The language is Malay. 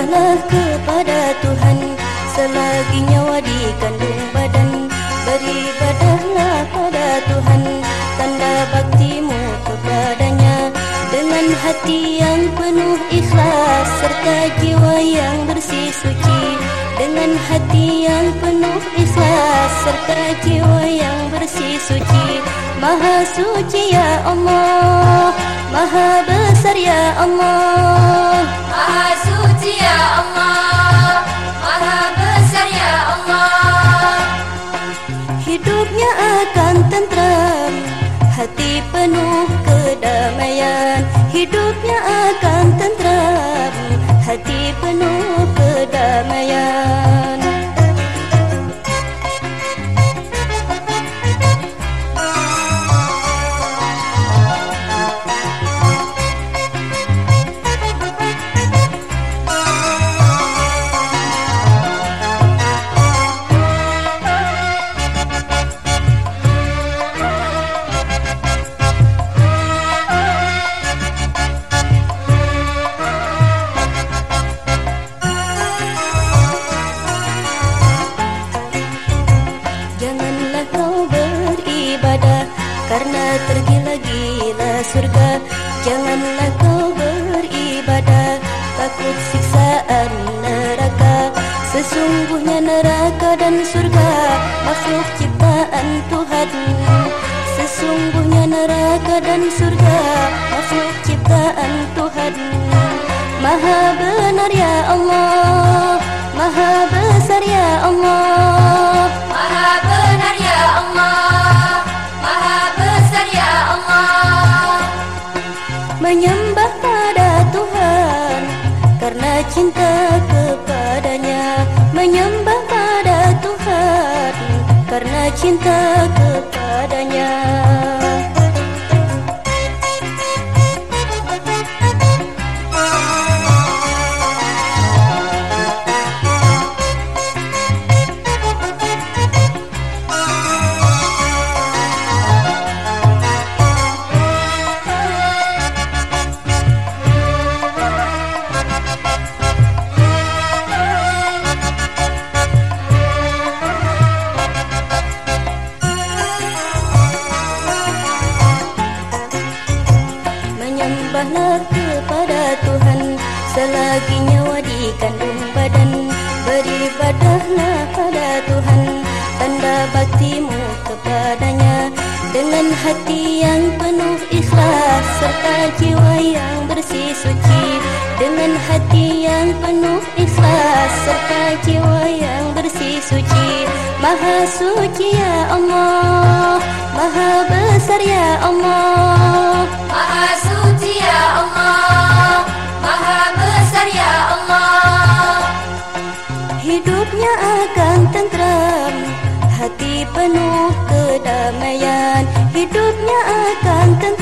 Menyembahlah kepada Tuhan Selagi nyawa di kandung badan. Beribadahlah pada Tuhan Tanda baktimu kepadanya. Dengan hati yang penuh ikhlas Serta jiwa yang bersih suci. Dengan hati yang penuh ikhlas Serta jiwa yang bersih suci. Maha suci ya Allah. Maha besar ya Allah Akan tentram. Hati penuh kedamaian Hidupnya akan tentram Karena tergila-gila surga Janganlah kau beribadah. Takut siksaan neraka Sesungguhnya neraka dan surga Makhluk ciptaan Tuhan. Sesungguhnya neraka dan surga Makhluk ciptaan Tuhan. Maha benar ya Allah Menyembah pada Tuhan Karena cinta kepadanya Menyembahlah kepada Tuhan? Selagi nyawa di kandung badan Beribadahlah pada Tuhan. Tanda baktimu kepadanya Dengan hati yang penuh ikhlas Serta jiwa yang bersih suci. Dengan hati yang penuh ikhlas Serta jiwa yang bersih suci. Maha suci ya Allah Maha besar ya Allah Ya Allah, Maha Besar Ya Allah, hidupnya akan tenang, hati Penuh kedamaian. Hidupnya akan tentu